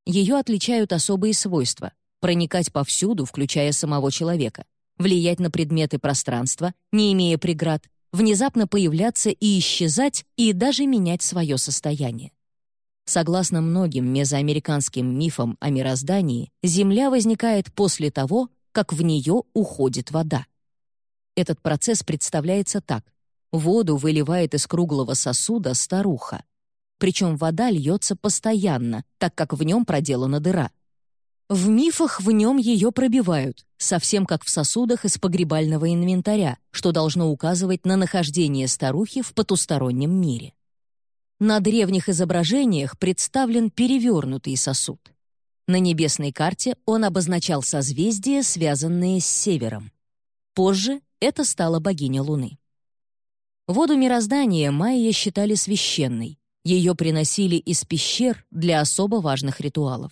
Ее отличают особые свойства — проникать повсюду, включая самого человека — влиять на предметы пространства, не имея преград, внезапно появляться и исчезать, и даже менять свое состояние. Согласно многим мезоамериканским мифам о мироздании, Земля возникает после того, как в нее уходит вода. Этот процесс представляется так. Воду выливает из круглого сосуда старуха. Причем вода льется постоянно, так как в нем проделана дыра. В мифах в нем ее пробивают, совсем как в сосудах из погребального инвентаря, что должно указывать на нахождение старухи в потустороннем мире. На древних изображениях представлен перевернутый сосуд. На небесной карте он обозначал созвездия, связанные с севером. Позже это стала богиня Луны. Воду мироздания майя считали священной. Ее приносили из пещер для особо важных ритуалов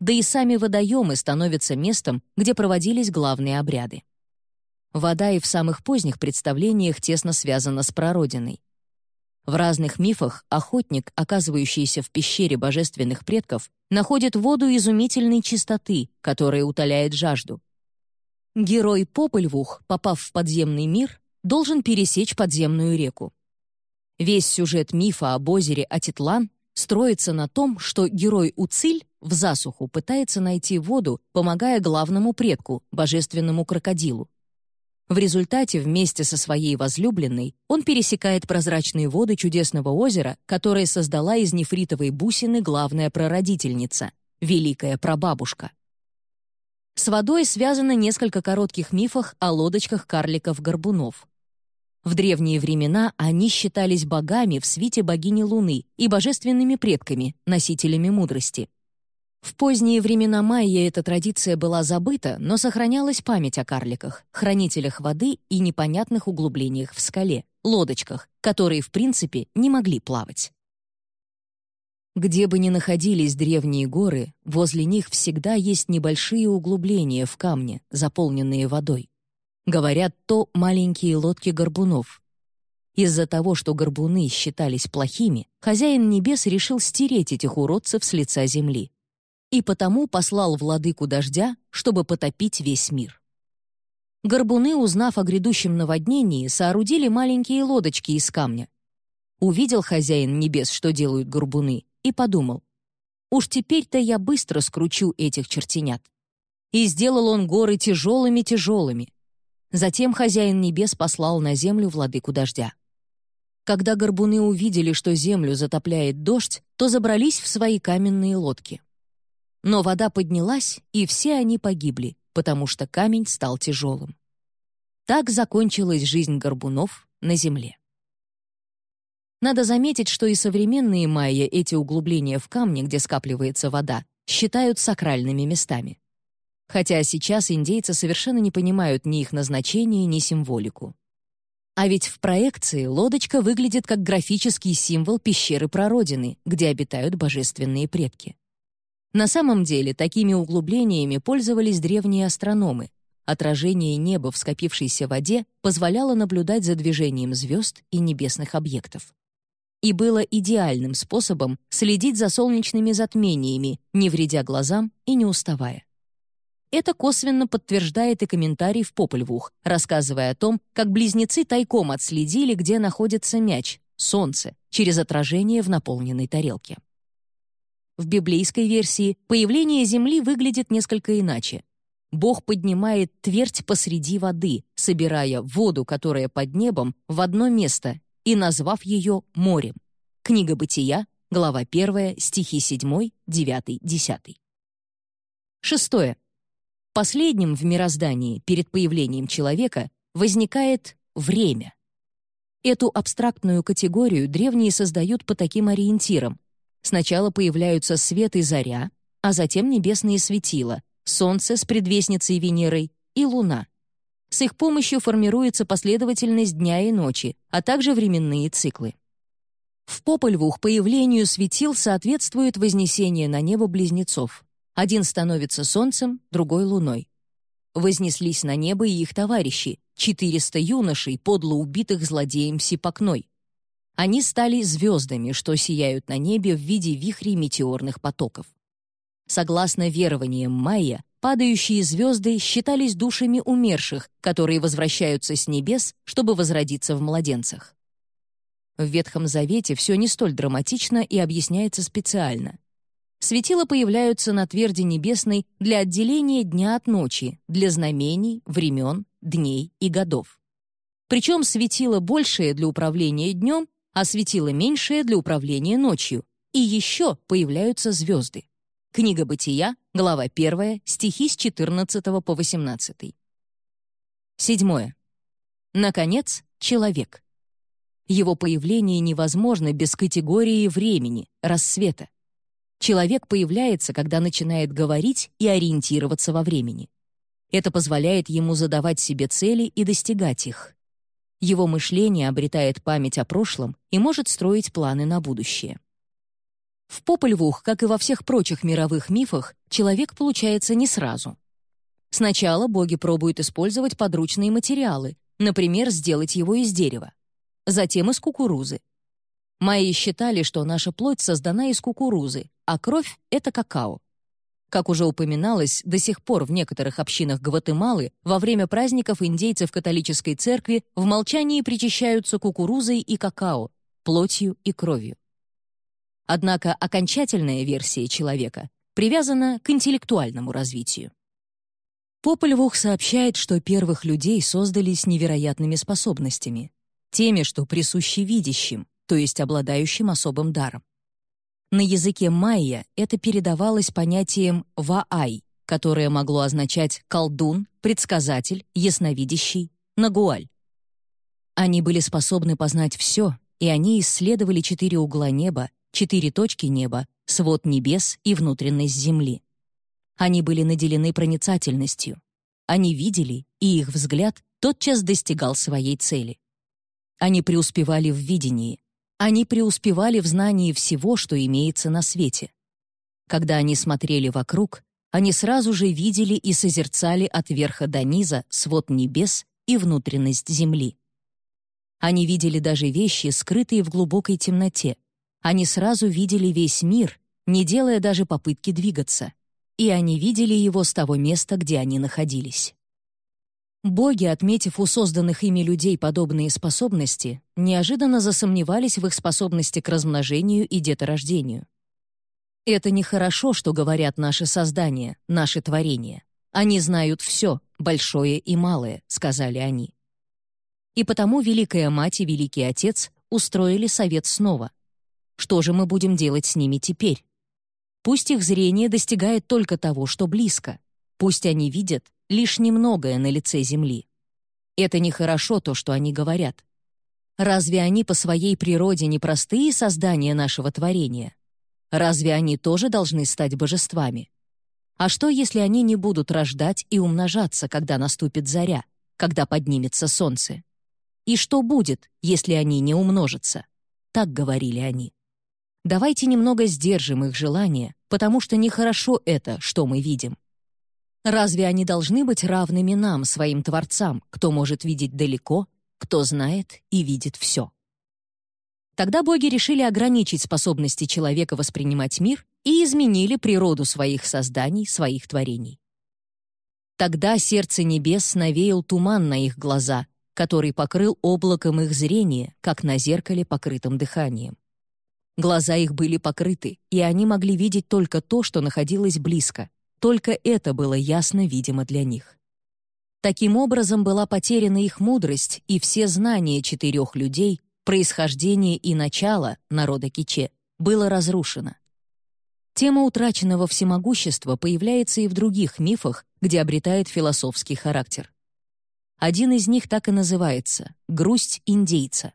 да и сами водоемы становятся местом, где проводились главные обряды. Вода и в самых поздних представлениях тесно связана с прародиной. В разных мифах охотник, оказывающийся в пещере божественных предков, находит воду изумительной чистоты, которая утоляет жажду. Герой Попольвух, попав в подземный мир, должен пересечь подземную реку. Весь сюжет мифа об озере Атитлан строится на том, что герой Уциль в засуху пытается найти воду, помогая главному предку, божественному крокодилу. В результате вместе со своей возлюбленной он пересекает прозрачные воды чудесного озера, которое создала из нефритовой бусины главная прародительница, великая прабабушка. С водой связано несколько коротких мифов о лодочках карликов-горбунов. В древние времена они считались богами в свите богини Луны и божественными предками, носителями мудрости. В поздние времена майя эта традиция была забыта, но сохранялась память о карликах, хранителях воды и непонятных углублениях в скале, лодочках, которые, в принципе, не могли плавать. Где бы ни находились древние горы, возле них всегда есть небольшие углубления в камне, заполненные водой. Говорят, то маленькие лодки горбунов. Из-за того, что горбуны считались плохими, хозяин небес решил стереть этих уродцев с лица земли и потому послал владыку дождя, чтобы потопить весь мир. Горбуны, узнав о грядущем наводнении, соорудили маленькие лодочки из камня. Увидел хозяин небес, что делают горбуны, и подумал, «Уж теперь-то я быстро скручу этих чертенят». И сделал он горы тяжелыми-тяжелыми. Затем хозяин небес послал на землю владыку дождя. Когда горбуны увидели, что землю затопляет дождь, то забрались в свои каменные лодки. Но вода поднялась, и все они погибли, потому что камень стал тяжелым. Так закончилась жизнь горбунов на земле. Надо заметить, что и современные майя эти углубления в камне, где скапливается вода, считают сакральными местами. Хотя сейчас индейцы совершенно не понимают ни их назначения, ни символику. А ведь в проекции лодочка выглядит как графический символ пещеры прародины, где обитают божественные предки. На самом деле такими углублениями пользовались древние астрономы. Отражение неба в скопившейся воде позволяло наблюдать за движением звезд и небесных объектов. И было идеальным способом следить за солнечными затмениями, не вредя глазам и не уставая. Это косвенно подтверждает и комментарий в Попольвух, рассказывая о том, как близнецы тайком отследили, где находится мяч, солнце, через отражение в наполненной тарелке. В библейской версии появление Земли выглядит несколько иначе. Бог поднимает твердь посреди воды, собирая воду, которая под небом, в одно место и назвав ее морем. Книга Бытия, глава 1, стихи 7, 9, 10. Шестое. Последним в мироздании, перед появлением человека, возникает время. Эту абстрактную категорию древние создают по таким ориентирам, Сначала появляются свет и заря, а затем небесные светила, Солнце с предвестницей Венерой и Луна. С их помощью формируется последовательность дня и ночи, а также временные циклы. В Попольвух появлению светил соответствует вознесение на небо близнецов. Один становится Солнцем, другой — Луной. Вознеслись на небо и их товарищи, 400 юношей, подло убитых злодеем Сипокной. Они стали звездами, что сияют на небе в виде вихрей метеорных потоков. Согласно верованиям майя, падающие звезды считались душами умерших, которые возвращаются с небес, чтобы возродиться в младенцах. В Ветхом Завете все не столь драматично и объясняется специально. Светила появляются на тверди небесной для отделения дня от ночи, для знамений, времен, дней и годов. Причем светило большее для управления днем а светило меньшее для управления ночью. И еще появляются звезды. Книга Бытия, глава 1, стихи с 14 по 18. Седьмое. Наконец, человек. Его появление невозможно без категории времени, рассвета. Человек появляется, когда начинает говорить и ориентироваться во времени. Это позволяет ему задавать себе цели и достигать их. Его мышление обретает память о прошлом и может строить планы на будущее. В Попольвух, как и во всех прочих мировых мифах, человек получается не сразу. Сначала боги пробуют использовать подручные материалы, например, сделать его из дерева. Затем из кукурузы. Майи считали, что наша плоть создана из кукурузы, а кровь — это какао. Как уже упоминалось, до сих пор в некоторых общинах Гватемалы во время праздников индейцы в католической церкви в молчании причащаются кукурузой и какао, плотью и кровью. Однако окончательная версия человека привязана к интеллектуальному развитию. Попольвух сообщает, что первых людей создали с невероятными способностями, теми, что присущи видящим, то есть обладающим особым даром. На языке майя это передавалось понятием «ваай», которое могло означать «колдун», «предсказатель», «ясновидящий», «нагуаль». Они были способны познать все, и они исследовали четыре угла неба, четыре точки неба, свод небес и внутренность земли. Они были наделены проницательностью. Они видели, и их взгляд тотчас достигал своей цели. Они преуспевали в видении. Они преуспевали в знании всего, что имеется на свете. Когда они смотрели вокруг, они сразу же видели и созерцали от верха до низа свод небес и внутренность земли. Они видели даже вещи, скрытые в глубокой темноте. Они сразу видели весь мир, не делая даже попытки двигаться. И они видели его с того места, где они находились. Боги, отметив у созданных ими людей подобные способности, неожиданно засомневались в их способности к размножению и деторождению. Это нехорошо, что говорят наши создания, наши творения. Они знают все, большое и малое, сказали они. И потому Великая Мать и Великий Отец устроили совет снова. Что же мы будем делать с ними теперь? Пусть их зрение достигает только того, что близко. Пусть они видят лишь немногое на лице Земли. Это нехорошо то, что они говорят. Разве они по своей природе не простые создания нашего творения? Разве они тоже должны стать божествами? А что, если они не будут рождать и умножаться, когда наступит заря, когда поднимется солнце? И что будет, если они не умножатся? Так говорили они. Давайте немного сдержим их желания, потому что нехорошо это, что мы видим. Разве они должны быть равными нам, своим творцам, кто может видеть далеко, кто знает и видит все? Тогда боги решили ограничить способности человека воспринимать мир и изменили природу своих созданий, своих творений. Тогда сердце небес навеял туман на их глаза, который покрыл облаком их зрения, как на зеркале, покрытом дыханием. Глаза их были покрыты, и они могли видеть только то, что находилось близко, только это было ясно видимо для них. Таким образом была потеряна их мудрость и все знания четырех людей, происхождение и начало народа Киче, было разрушено. Тема утраченного всемогущества появляется и в других мифах, где обретает философский характер. Один из них так и называется «Грусть индейца».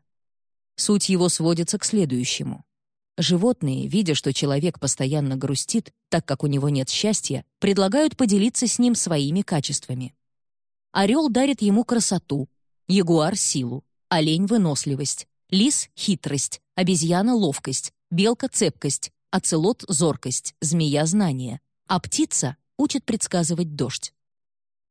Суть его сводится к следующему. Животные, видя, что человек постоянно грустит, так как у него нет счастья, предлагают поделиться с ним своими качествами. Орел дарит ему красоту, ягуар — силу, олень — выносливость, лис — хитрость, обезьяна — ловкость, белка — цепкость, оцелот — зоркость, змея — знание, а птица учит предсказывать дождь.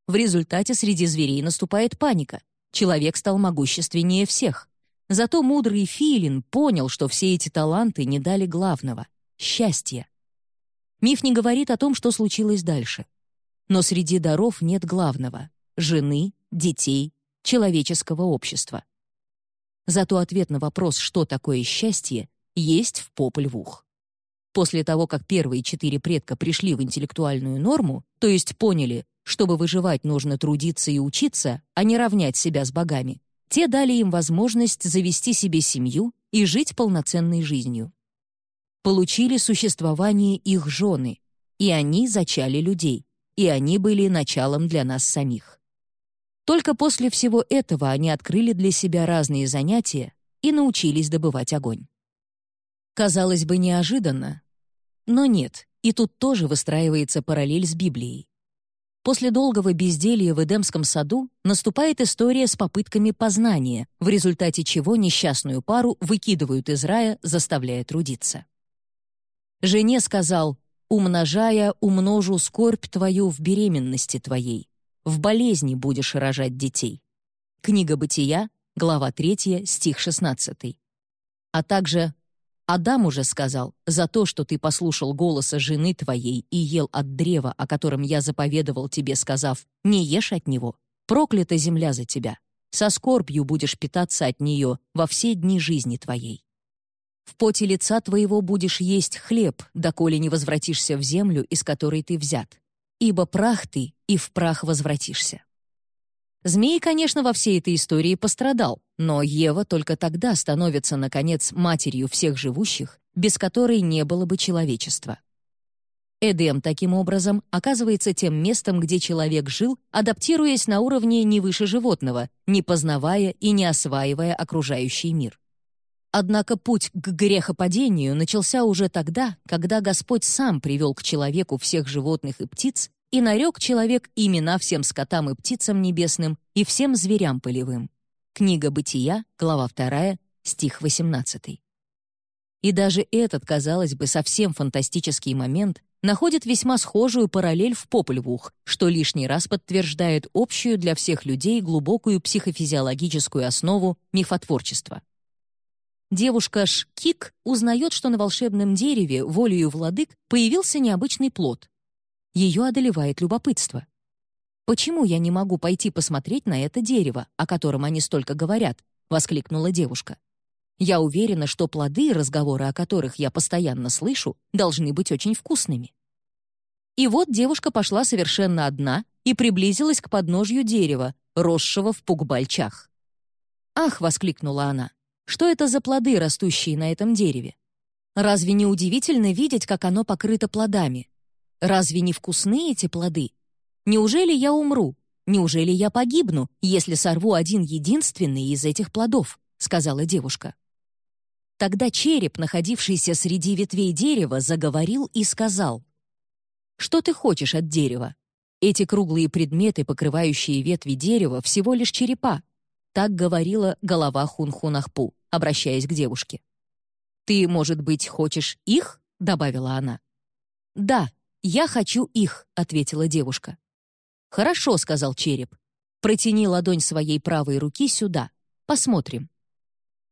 В результате среди зверей наступает паника. Человек стал могущественнее всех. Зато мудрый Филин понял, что все эти таланты не дали главного — счастья. Миф не говорит о том, что случилось дальше. Но среди даров нет главного — жены, детей, человеческого общества. Зато ответ на вопрос, что такое счастье, есть в поп-львух. После того, как первые четыре предка пришли в интеллектуальную норму, то есть поняли, чтобы выживать нужно трудиться и учиться, а не равнять себя с богами, те дали им возможность завести себе семью и жить полноценной жизнью. Получили существование их жены, и они зачали людей, и они были началом для нас самих. Только после всего этого они открыли для себя разные занятия и научились добывать огонь. Казалось бы, неожиданно, но нет, и тут тоже выстраивается параллель с Библией. После долгого безделья в Эдемском саду наступает история с попытками познания, в результате чего несчастную пару выкидывают из рая, заставляя трудиться. Жене сказал, «Умножая, умножу скорбь твою в беременности твоей, в болезни будешь рожать детей». Книга Бытия, глава 3, стих 16. А также Адам уже сказал, за то, что ты послушал голоса жены твоей и ел от древа, о котором я заповедовал тебе, сказав, не ешь от него, проклята земля за тебя. Со скорбью будешь питаться от нее во все дни жизни твоей. В поте лица твоего будешь есть хлеб, доколе не возвратишься в землю, из которой ты взят. Ибо прах ты, и в прах возвратишься. Змей, конечно, во всей этой истории пострадал, но Ева только тогда становится, наконец, матерью всех живущих, без которой не было бы человечества. Эдем, таким образом, оказывается тем местом, где человек жил, адаптируясь на уровне не выше животного, не познавая и не осваивая окружающий мир. Однако путь к грехопадению начался уже тогда, когда Господь сам привел к человеку всех животных и птиц и нарек человек имена всем скотам и птицам небесным и всем зверям полевым. Книга Бытия, глава 2, стих 18. И даже этот, казалось бы, совсем фантастический момент находит весьма схожую параллель в Попельвух, что лишний раз подтверждает общую для всех людей глубокую психофизиологическую основу мифотворчества. Девушка Шкик узнает, что на волшебном дереве волею владык появился необычный плод, ее одолевает любопытство. «Почему я не могу пойти посмотреть на это дерево, о котором они столько говорят?» — воскликнула девушка. «Я уверена, что плоды, разговоры о которых я постоянно слышу, должны быть очень вкусными». И вот девушка пошла совершенно одна и приблизилась к подножью дерева, росшего в пугбальчах. «Ах!» — воскликнула она. «Что это за плоды, растущие на этом дереве? Разве не удивительно видеть, как оно покрыто плодами? Разве не вкусны эти плоды? Неужели я умру? Неужели я погибну, если сорву один единственный из этих плодов?» — сказала девушка. Тогда череп, находившийся среди ветвей дерева, заговорил и сказал, «Что ты хочешь от дерева? Эти круглые предметы, покрывающие ветви дерева, всего лишь черепа». Так говорила голова Хунхунахпу, обращаясь к девушке. «Ты, может быть, хочешь их?» — добавила она. «Да», «Я хочу их», — ответила девушка. «Хорошо», — сказал череп. «Протяни ладонь своей правой руки сюда. Посмотрим».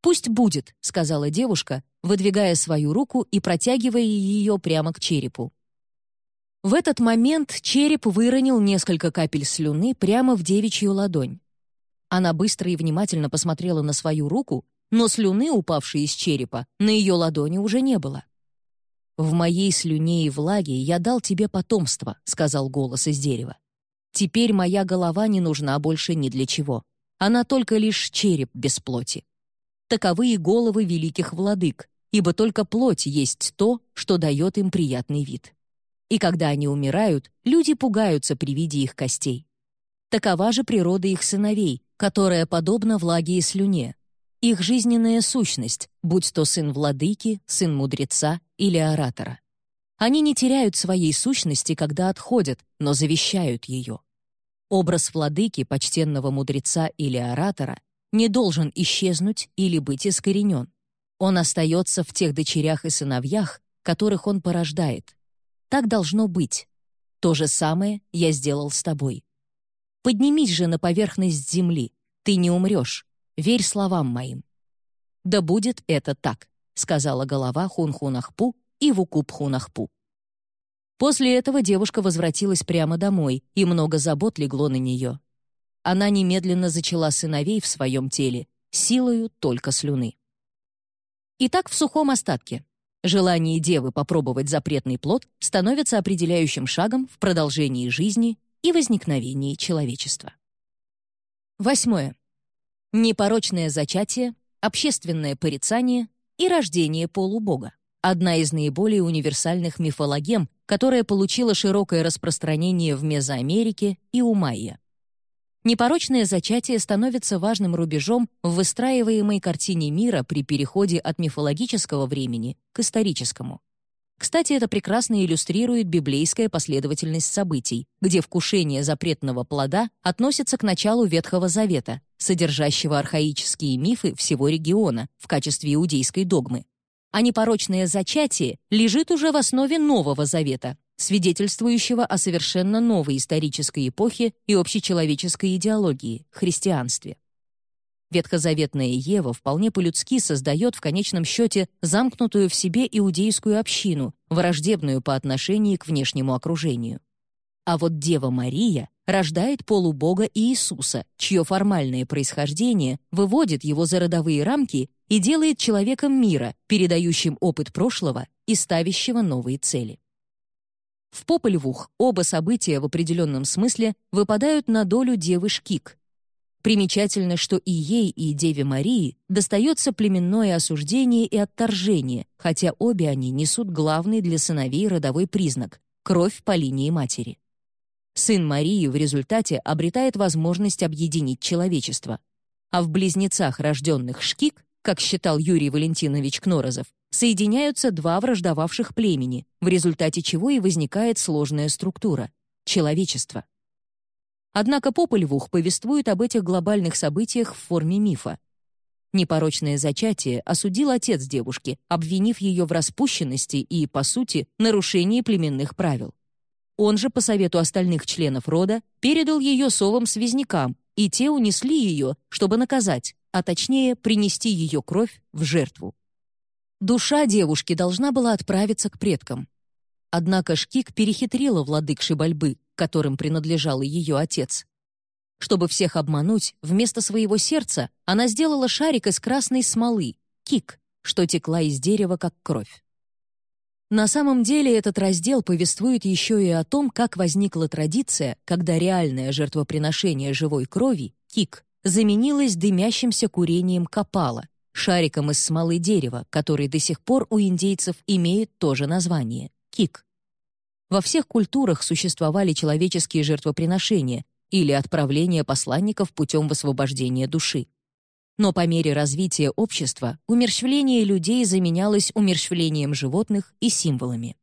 «Пусть будет», — сказала девушка, выдвигая свою руку и протягивая ее прямо к черепу. В этот момент череп выронил несколько капель слюны прямо в девичью ладонь. Она быстро и внимательно посмотрела на свою руку, но слюны, упавшей из черепа, на ее ладони уже не было. «В моей слюне и влаге я дал тебе потомство», — сказал голос из дерева. «Теперь моя голова не нужна больше ни для чего. Она только лишь череп без плоти. Таковы и головы великих владык, ибо только плоть есть то, что дает им приятный вид. И когда они умирают, люди пугаются при виде их костей. Такова же природа их сыновей, которая подобна влаге и слюне, их жизненная сущность, будь то сын владыки, сын мудреца или оратора. Они не теряют своей сущности, когда отходят, но завещают ее. Образ владыки, почтенного мудреца или оратора не должен исчезнуть или быть искоренен. Он остается в тех дочерях и сыновьях, которых он порождает. Так должно быть. То же самое я сделал с тобой. Поднимись же на поверхность земли, ты не умрешь, Верь словам моим». «Да будет это так», — сказала голова Хунхунахпу и Вукупхунахпу. После этого девушка возвратилась прямо домой, и много забот легло на нее. Она немедленно зачала сыновей в своем теле, силою только слюны. Итак, в сухом остатке. Желание девы попробовать запретный плод становится определяющим шагом в продолжении жизни и возникновении человечества. Восьмое непорочное зачатие, общественное порицание и рождение полубога. Одна из наиболее универсальных мифологем, которая получила широкое распространение в Мезоамерике и у майя. Непорочное зачатие становится важным рубежом в выстраиваемой картине мира при переходе от мифологического времени к историческому. Кстати, это прекрасно иллюстрирует библейская последовательность событий, где вкушение запретного плода относится к началу Ветхого Завета, содержащего архаические мифы всего региона в качестве иудейской догмы. А непорочное зачатие лежит уже в основе Нового Завета, свидетельствующего о совершенно новой исторической эпохе и общечеловеческой идеологии — христианстве. Ветхозаветная Ева вполне по-людски создает в конечном счете замкнутую в себе иудейскую общину, враждебную по отношению к внешнему окружению. А вот Дева Мария рождает полубога Иисуса, чье формальное происхождение выводит его за родовые рамки и делает человеком мира, передающим опыт прошлого и ставящего новые цели. В Попольвух оба события в определенном смысле выпадают на долю девы Шкик, Примечательно, что и ей, и Деве Марии достается племенное осуждение и отторжение, хотя обе они несут главный для сыновей родовой признак — кровь по линии матери. Сын Марии в результате обретает возможность объединить человечество. А в близнецах, рожденных Шкик, как считал Юрий Валентинович Кнорозов, соединяются два враждовавших племени, в результате чего и возникает сложная структура — человечество. Однако Попольвух повествует об этих глобальных событиях в форме мифа. Непорочное зачатие осудил отец девушки, обвинив ее в распущенности и, по сути, нарушении племенных правил. Он же, по совету остальных членов рода, передал ее совам-связнякам, и те унесли ее, чтобы наказать, а точнее принести ее кровь в жертву. Душа девушки должна была отправиться к предкам. Однако Шкик перехитрила владык Шибальбы, которым принадлежал ее отец. Чтобы всех обмануть, вместо своего сердца она сделала шарик из красной смолы, кик, что текла из дерева, как кровь. На самом деле этот раздел повествует еще и о том, как возникла традиция, когда реальное жертвоприношение живой крови, кик, заменилось дымящимся курением капала, шариком из смолы дерева, который до сих пор у индейцев имеет то же название — кик. Во всех культурах существовали человеческие жертвоприношения или отправление посланников путем высвобождения души. Но по мере развития общества умерщвление людей заменялось умерщвлением животных и символами.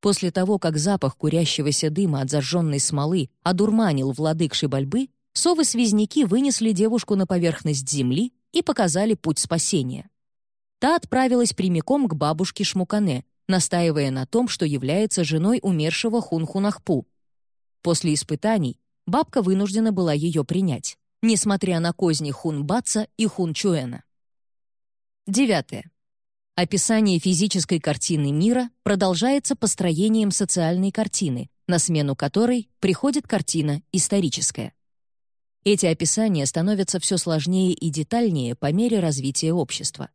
После того, как запах курящегося дыма от зажженной смолы одурманил владык Шибальбы, совы-связники вынесли девушку на поверхность земли и показали путь спасения. Та отправилась прямиком к бабушке Шмукане, настаивая на том, что является женой умершего Хунхунахпу. После испытаний бабка вынуждена была ее принять, несмотря на козни Хунбаца и Хунчуэна. Девятое. Описание физической картины мира продолжается построением социальной картины, на смену которой приходит картина историческая. Эти описания становятся все сложнее и детальнее по мере развития общества.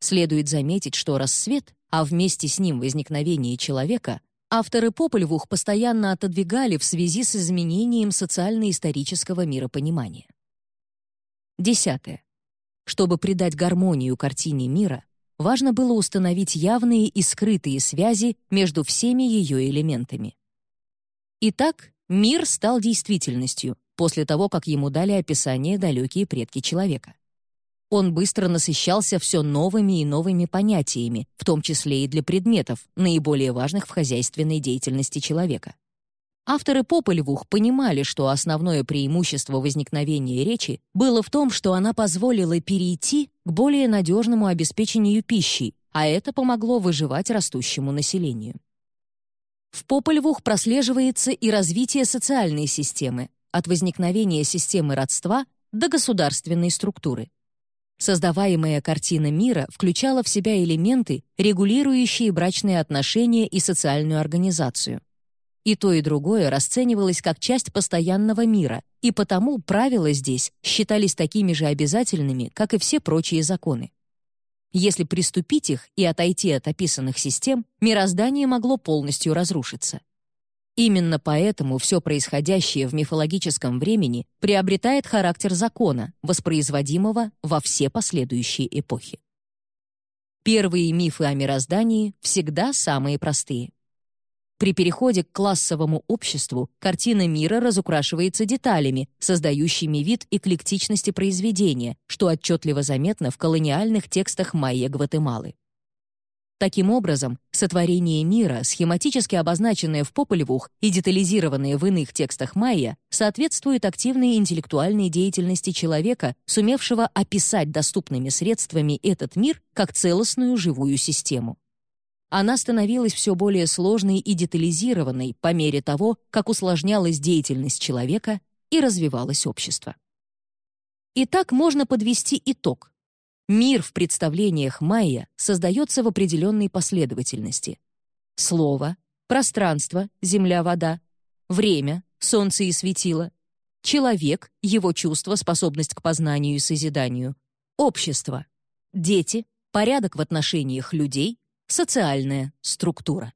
Следует заметить, что рассвет а вместе с ним возникновение человека, авторы Попольвух постоянно отодвигали в связи с изменением социально-исторического миропонимания. Десятое. Чтобы придать гармонию картине мира, важно было установить явные и скрытые связи между всеми ее элементами. Итак, мир стал действительностью после того, как ему дали описание далекие предки человека. Он быстро насыщался все новыми и новыми понятиями, в том числе и для предметов, наиболее важных в хозяйственной деятельности человека. Авторы Попольвух понимали, что основное преимущество возникновения речи было в том, что она позволила перейти к более надежному обеспечению пищей, а это помогло выживать растущему населению. В Попольвух прослеживается и развитие социальной системы, от возникновения системы родства до государственной структуры. Создаваемая картина мира включала в себя элементы, регулирующие брачные отношения и социальную организацию. И то, и другое расценивалось как часть постоянного мира, и потому правила здесь считались такими же обязательными, как и все прочие законы. Если приступить их и отойти от описанных систем, мироздание могло полностью разрушиться. Именно поэтому все происходящее в мифологическом времени приобретает характер закона, воспроизводимого во все последующие эпохи. Первые мифы о мироздании всегда самые простые. При переходе к классовому обществу картина мира разукрашивается деталями, создающими вид эклектичности произведения, что отчетливо заметно в колониальных текстах майя Гватемалы. Таким образом, сотворение мира, схематически обозначенное в Попольвух и детализированное в иных текстах майя, соответствует активной интеллектуальной деятельности человека, сумевшего описать доступными средствами этот мир как целостную живую систему. Она становилась все более сложной и детализированной по мере того, как усложнялась деятельность человека и развивалось общество. Итак, можно подвести итог. Мир в представлениях майя создается в определенной последовательности. Слово, пространство, земля, вода, время, солнце и светило, человек, его чувство, способность к познанию и созиданию, общество, дети, порядок в отношениях людей, социальная структура.